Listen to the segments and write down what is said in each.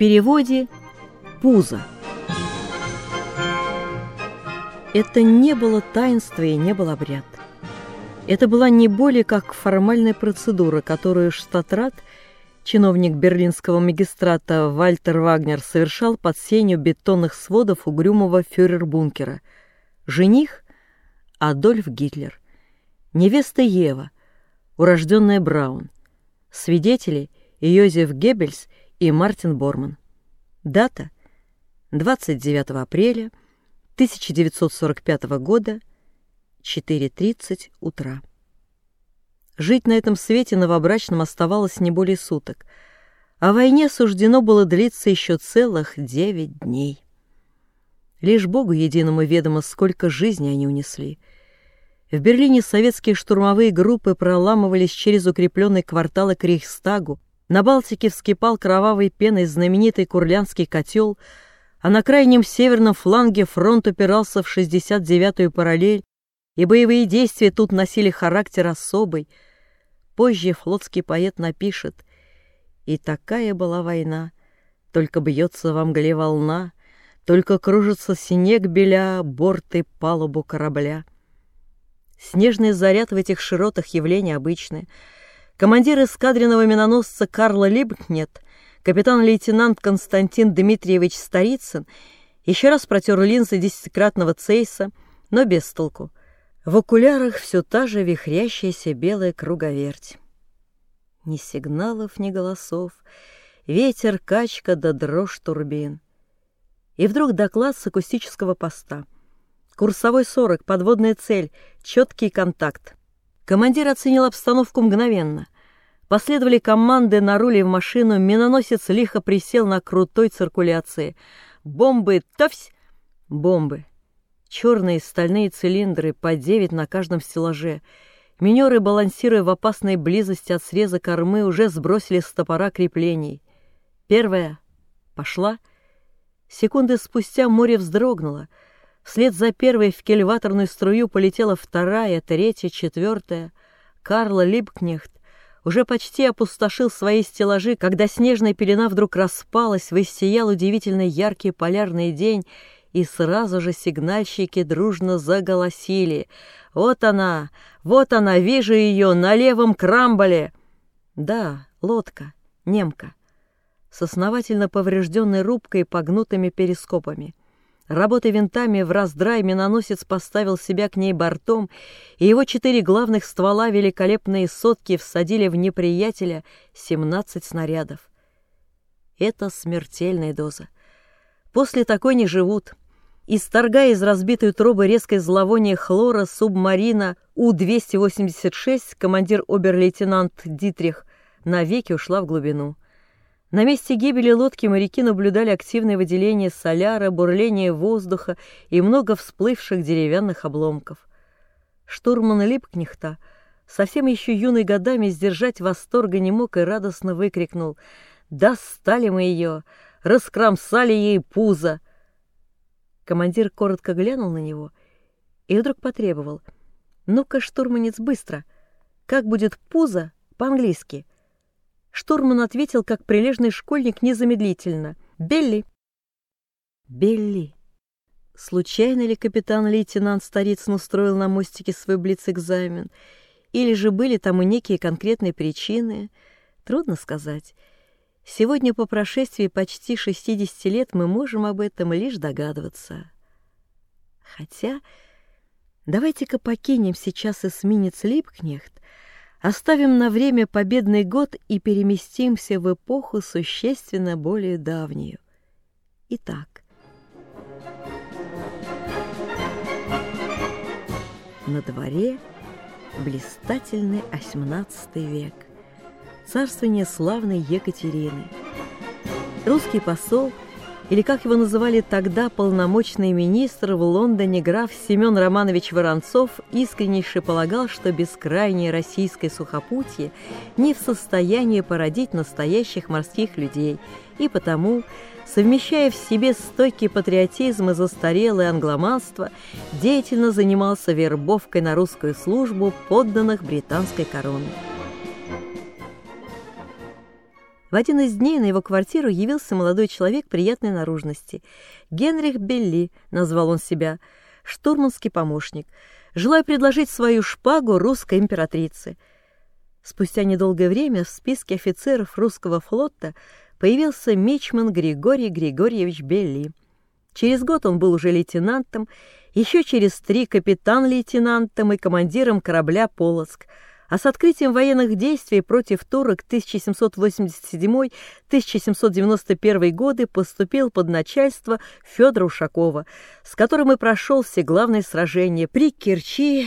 переводе «пузо». Это не было таинство и не был обряд. Это была не более как формальная процедура, которую штатрат, чиновник берлинского магистрата Вальтер Вагнер, совершал под сенью бетонных сводов угрюмого фюрер-бункера. Жених – Адольф Гитлер. Невеста Ева, урожденная Браун. Свидетели – Йозеф Геббельс и Мартин Борман. Дата – 29 апреля 1945 года, 4.30 утра. Жить на этом свете новобрачным оставалось не более суток, а войне суждено было длиться еще целых девять дней. Лишь Богу единому ведомо, сколько жизней они унесли. В Берлине советские штурмовые группы проламывались через укрепленные кварталы к Рейхстагу, на Балтике вскипал кровавой пеной знаменитый Курлянский котел, а на крайнем северном фланге фронт упирался в 69-ю параллель, и боевые действия тут носили характер особый. Позже флотский поэт напишет «И такая была война, только бьется во мгле волна, только кружится снег беля борты палубу корабля». Снежный заряд в этих широтах явление обычное. Командир эскадренного миноносца Карла Либкнет, капитан-лейтенант Константин Дмитриевич Старицын еще раз протер линзы десятикратного цейса, но без толку. В окулярах все та же вихрящаяся белая круговерть. Ни сигналов, ни голосов, ветер, качка да дрожь турбин. И вдруг доклад с акустического поста. Курсовой 40, подводная цель, четкий контакт. Командир оценил обстановку мгновенно. Последовали команды на руле в машину, миноносец лихо присел на крутой циркуляции. Бомбы, товсь! Бомбы. Черные стальные цилиндры, по девять на каждом стеллаже. Минеры, балансируя в опасной близости от среза кормы, уже сбросили с топора креплений. Первая пошла. Секунды спустя море вздрогнуло. Вслед за первой в кельваторную струю полетела вторая, третья, четвертая. Карла Либкнехт уже почти опустошил свои стеллажи, когда снежная пелена вдруг распалась, воссиял удивительно яркий полярный день, и сразу же сигнальщики дружно заголосили. «Вот она! Вот она! Вижу ее! На левом крамболе!» Да, лодка, немка, с основательно поврежденной рубкой и погнутыми перископами. Работой винтами в раздрай миноносец поставил себя к ней бортом, и его четыре главных ствола великолепные сотки всадили в неприятеля 17 снарядов. Это смертельная доза. После такой не живут. Исторгая из разбитой трубы резкое зловоние хлора субмарина У-286, командир обер-лейтенант Дитрих навеки ушла в глубину. На месте гибели лодки моряки наблюдали активное выделение соляра, бурление воздуха и много всплывших деревянных обломков. Штурман Липкнехта, совсем еще юный годами, сдержать восторга не мог и радостно выкрикнул «Достали мы ее! Раскромсали ей пузо!» Командир коротко глянул на него и вдруг потребовал «Ну-ка, штурманец, быстро! Как будет пузо по-английски?» Штурман ответил, как прилежный школьник, незамедлительно. «Белли!» «Белли!» Случайно ли капитан-лейтенант Старицын устроил на мостике свой блиц-экзамен? Или же были там и некие конкретные причины? Трудно сказать. Сегодня, по прошествии почти 60 лет, мы можем об этом лишь догадываться. Хотя, давайте-ка покинем сейчас эсминец Липкнехт Оставим на время победный год и переместимся в эпоху существенно более давнюю. Итак, на дворе блистательный XVIII век, царствование славной Екатерины. Русский посол – или, как его называли тогда полномочный министр в Лондоне граф Семен Романович Воронцов, искреннейше полагал, что бескрайнее российское сухопутье не в состоянии породить настоящих морских людей, и потому, совмещая в себе стойкий патриотизм и застарелое англоманство, деятельно занимался вербовкой на русскую службу подданных британской короны. В один из дней на его квартиру явился молодой человек приятной наружности. Генрих Белли, назвал он себя, штурманский помощник, желая предложить свою шпагу русской императрице. Спустя недолгое время в списке офицеров русского флота появился мичман Григорий Григорьевич Белли. Через год он был уже лейтенантом, еще через три капитан-лейтенантом и командиром корабля «Полоск», а с открытием военных действий против турок 1787-1791 годы поступил под начальство Федора Ушакова, с которым и прошел все главные сражения при Керчи,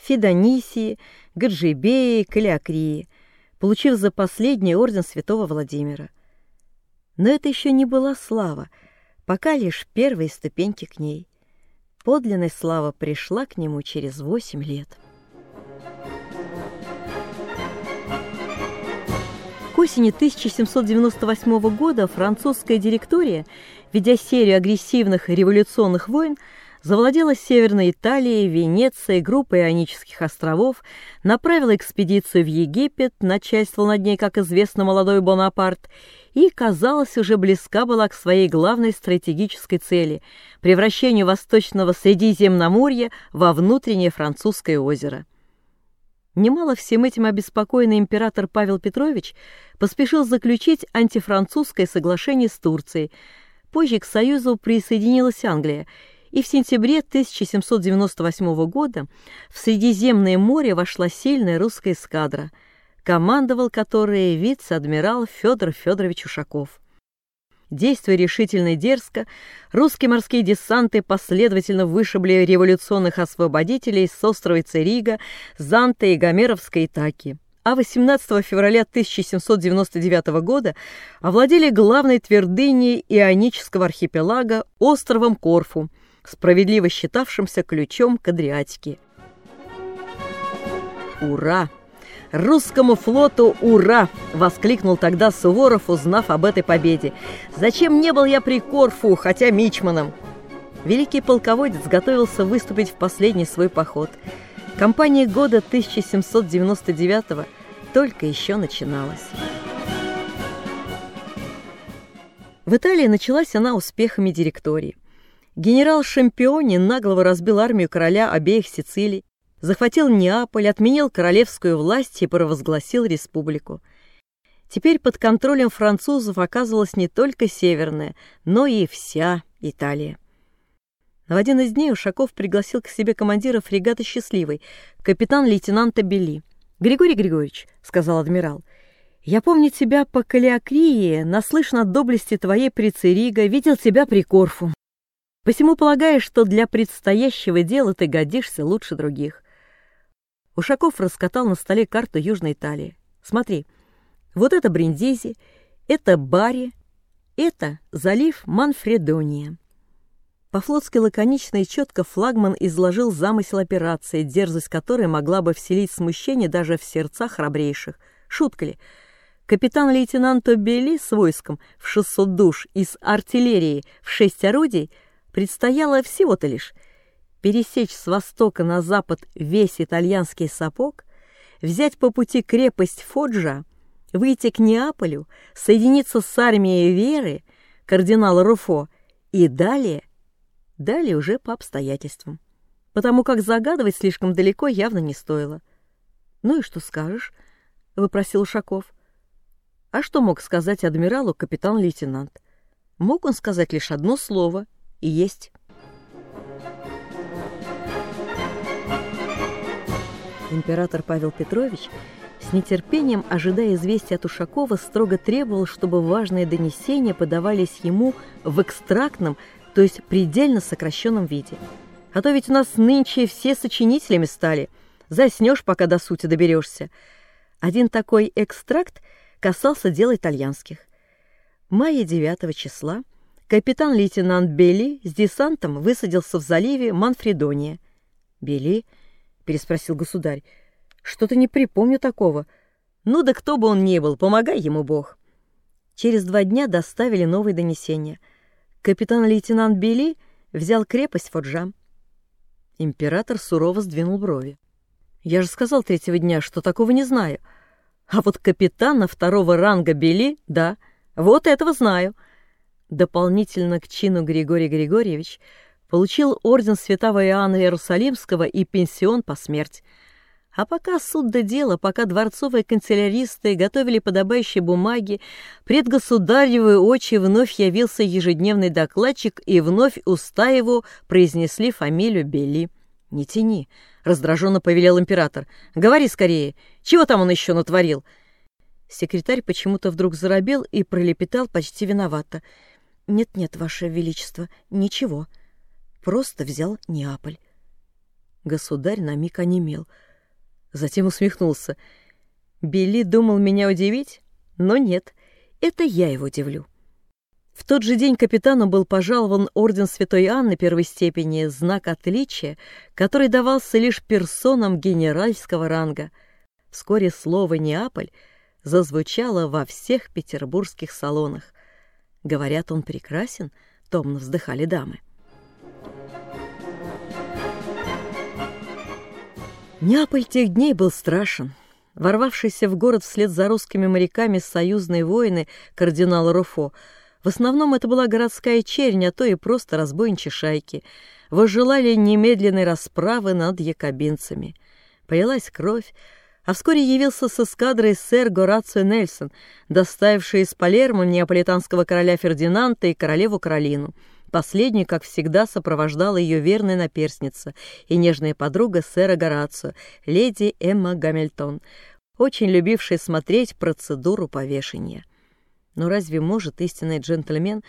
Федонисии, Гаджибее, Калиакрии, получив за последний орден святого Владимира. Но это еще не была слава, пока лишь первые ступеньки к ней. Подлинная слава пришла к нему через восемь лет. К осени 1798 года французская директория, ведя серию агрессивных революционных войн, завладела Северной Италией, Венецией, группой Ионических островов, направила экспедицию в Египет, начальствовал над ней, как известно, молодой Бонапарт, и, казалось, уже близка была к своей главной стратегической цели – превращению Восточного Средиземноморья во внутреннее французское озеро. Немало всем этим обеспокоенный император Павел Петрович поспешил заключить антифранцузское соглашение с Турцией. Позже к Союзу присоединилась Англия, и в сентябре 1798 года в Средиземное море вошла сильная русская эскадра, командовал которой вице-адмирал Федор Федорович Ушаков. Действуя решительно и дерзко, русские морские десанты последовательно вышибли революционных освободителей с острова Церига, Занта и Гомеровской Итаки. А 18 февраля 1799 года овладели главной твердыней Ионического архипелага островом Корфу, справедливо считавшимся ключом к Адриатике. Ура! «Русскому флоту ура!» — воскликнул тогда Суворов, узнав об этой победе. «Зачем не был я при Корфу, хотя мичманом?» Великий полководец готовился выступить в последний свой поход. Кампания года 1799 только еще начиналась. В Италии началась она успехами директории. Генерал Шампиони нагло разбил армию короля обеих Сицилий, захватил Неаполь, отменил королевскую власть и провозгласил республику. Теперь под контролем французов оказывалась не только Северная, но и вся Италия. В один из дней Ушаков пригласил к себе командира фрегата «Счастливый», капитан-лейтенанта Бели. «Григорий Григорьевич», — сказал адмирал, — «я помню тебя по Калиакрии, наслышан от доблести твоей при Цериго, видел тебя при Корфу. Посему полагаю, что для предстоящего дела ты годишься лучше других. Ушаков раскатал на столе карту Южной Италии. Смотри, вот это Бриндизи, это Бари, это залив Манфредония. По-флотски лаконично и четко флагман изложил замысел операции, дерзость которой могла бы вселить смущение даже в сердца храбрейших. Шутка ли? Капитан-лейтенант Белли с войском в 600 душ из артиллерии в 6 орудий предстояло всего-то лишь – пересечь с востока на запад весь итальянский сапог, взять по пути крепость Фоджа, выйти к Неаполю, соединиться с армией Веры, кардинала Руфо, и далее, далее уже по обстоятельствам, потому как загадывать слишком далеко явно не стоило. «Ну и что скажешь?» — выпросил Ушаков. А что мог сказать адмиралу капитан-лейтенант? Мог он сказать лишь одно слово — и есть. Император Павел Петрович, с нетерпением ожидая известия от Ушакова, строго требовал, чтобы важные донесения подавались ему в экстрактном, то есть предельно сокращенном виде. А то ведь у нас нынче все сочинителями стали. Заснешь, пока до сути доберешься. Один такой экстракт касался дел итальянских. Мая 9 числа капитан-лейтенант Белли с десантом высадился в заливе Манфредония. Белли – переспросил государь. Что-то не припомню такого. Ну да кто бы он ни был, помогай ему Бог. Через два дня доставили новые донесения. Капитан-лейтенант Бели взял крепость Фоджа. Император сурово сдвинул брови. Я же сказал третьего дня, что такого не знаю. А вот капитана второго ранга Бели, да, вот этого знаю. Дополнительно к чину Григорий Григорьевич получил орден святого Иоанна Иерусалимского и пенсион по смерть. А пока суд до дела, пока дворцовые канцеляристы готовили подобающие бумаги, пред государевы очи вновь явился ежедневный докладчик, и вновь уста его произнесли фамилию Бели. «Не тяни», — раздраженно повелел император. «Говори скорее, чего там он еще натворил?» Секретарь почему-то вдруг заробел и пролепетал почти виновато. «Нет-нет, Ваше Величество, ничего. Просто взял Неаполь». Государь на миг онемел — Затем усмехнулся. Билли думал меня удивить, но нет, это я его удивлю. В тот же день капитану был пожалован орден Святой Анны первой степени, знак отличия, который давался лишь персонам генеральского ранга. Вскоре слово «Неаполь» зазвучало во всех петербургских салонах. Говорят, он прекрасен, томно вздыхали дамы. Неаполь тех дней был страшен. Ворвавшиеся в город вслед за русскими моряками союзные воины кардинала Руфо, в основном это была городская чернь, а то и просто разбойничьи шайки, возжелали немедленной расправы над якобинцами. Полилась кровь, а вскоре явился с эскадрой сэр Горацио Нельсон, доставивший из Палермо неаполитанского короля Фердинанда и королеву Каролину — Последней, как всегда, сопровождала ее верная наперсница и нежная подруга сэра Горацио, леди Эмма Гамильтон, очень любившая смотреть процедуру повешения. Но разве может истинный джентльмен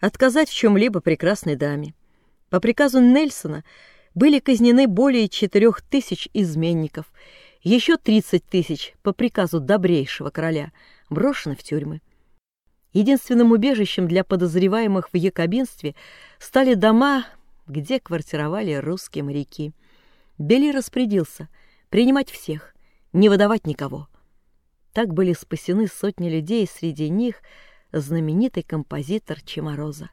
отказать в чем-либо прекрасной даме? По приказу Нельсона были казнены более четырех тысяч изменников, еще тридцать тысяч по приказу добрейшего короля брошены в тюрьмы. Единственным убежищем для подозреваемых в якобинстве стали дома, где квартировали русские моряки. Бели распорядился принимать всех, не выдавать никого. Так были спасены сотни людей, среди них знаменитый композитор Чемороза.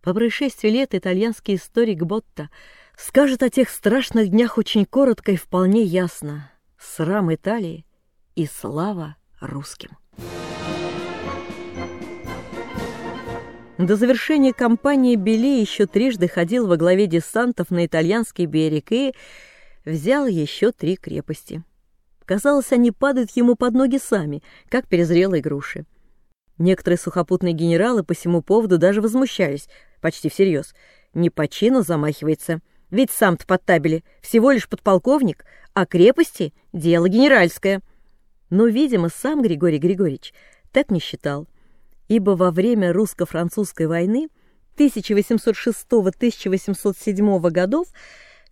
По происшествии лет итальянский историк Ботта скажет о тех страшных днях очень коротко и вполне ясно. Срам Италии и слава русским. До завершения кампании Бели еще трижды ходил во главе десантов на итальянский берег и взял еще три крепости. Казалось, они падают ему под ноги сами, как перезрелые груши. Некоторые сухопутные генералы по всему поводу даже возмущались, почти всерьез. Не по чину замахивается, ведь сам-то под табели всего лишь подполковник, а крепости — дело генеральское. Но, видимо, сам Григорий Григорьевич так не считал ибо во время русско-французской войны 1806-1807 годов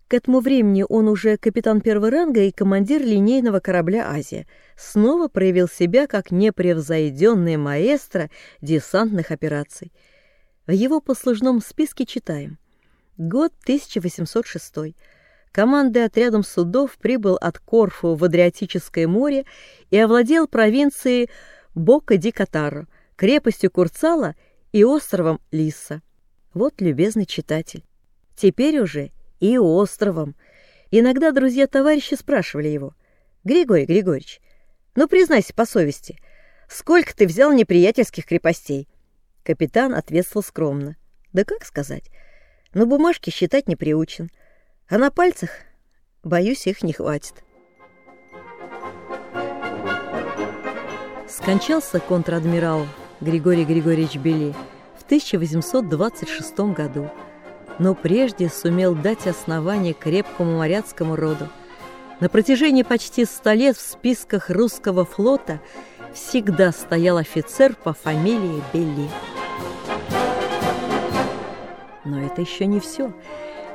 к этому времени он уже капитан первого ранга и командир линейного корабля «Азия», снова проявил себя как непревзойденный маэстро десантных операций. В его послужном списке читаем. Год 1806. Командой отрядом судов прибыл от Корфу в Адриатическое море и овладел провинцией Бока-ди-Катаро – крепостью Курцала и островом Лиса. Вот, любезный читатель, теперь уже и островом. Иногда друзья-товарищи спрашивали его, «Григорий Григорьевич, ну признайся по совести, сколько ты взял неприятельских крепостей?» Капитан ответствовал скромно, «Да как сказать, на бумажке считать не приучен, а на пальцах, боюсь, их не хватит». Скончался контр-адмирал Григорий Григорьевич Бели в 1826 году, но прежде сумел дать основание крепкому моряцкому роду. На протяжении почти ста лет в списках русского флота всегда стоял офицер по фамилии Бели. Но это еще не все.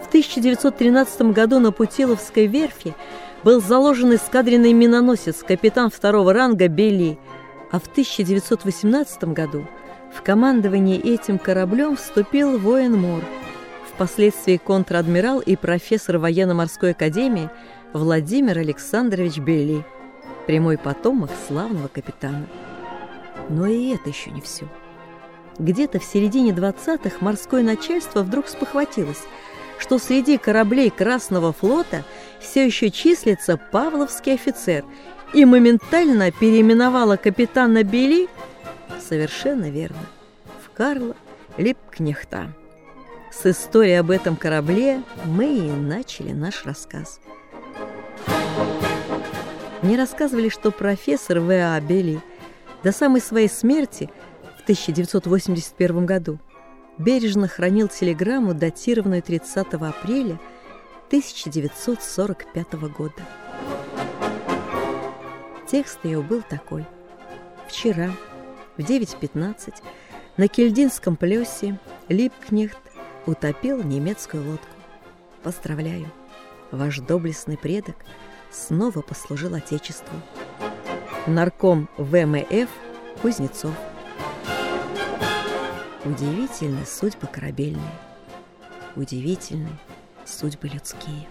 В 1913 году на Путиловской верфи был заложен эскадренный миноносец, капитан второго ранга Бели – а в 1918 году в командование этим кораблем вступил воин Мор, впоследствии контр-адмирал и профессор военно-морской академии Владимир Александрович Бели, прямой потомок славного капитана. Но и это еще не все. Где-то в середине 20-х морское начальство вдруг спохватилось, что среди кораблей Красного флота все еще числится павловский офицер и моментально переименовала капитана Бели, совершенно верно, в Карла Липкнехта. С истории об этом корабле мы и начали наш рассказ. Мне рассказывали, что профессор В.А. Бели до самой своей смерти в 1981 году бережно хранил телеграмму, датированную 30 апреля 1945 года. Текст ее был такой. Вчера в 9.15 на Кельдинском плесе Липкнехт утопил немецкую лодку. Поздравляю, ваш доблестный предок снова послужил Отечеству. Нарком ВМФ Кузнецов. Удивительны судьбы корабельные, удивительны судьбы людские.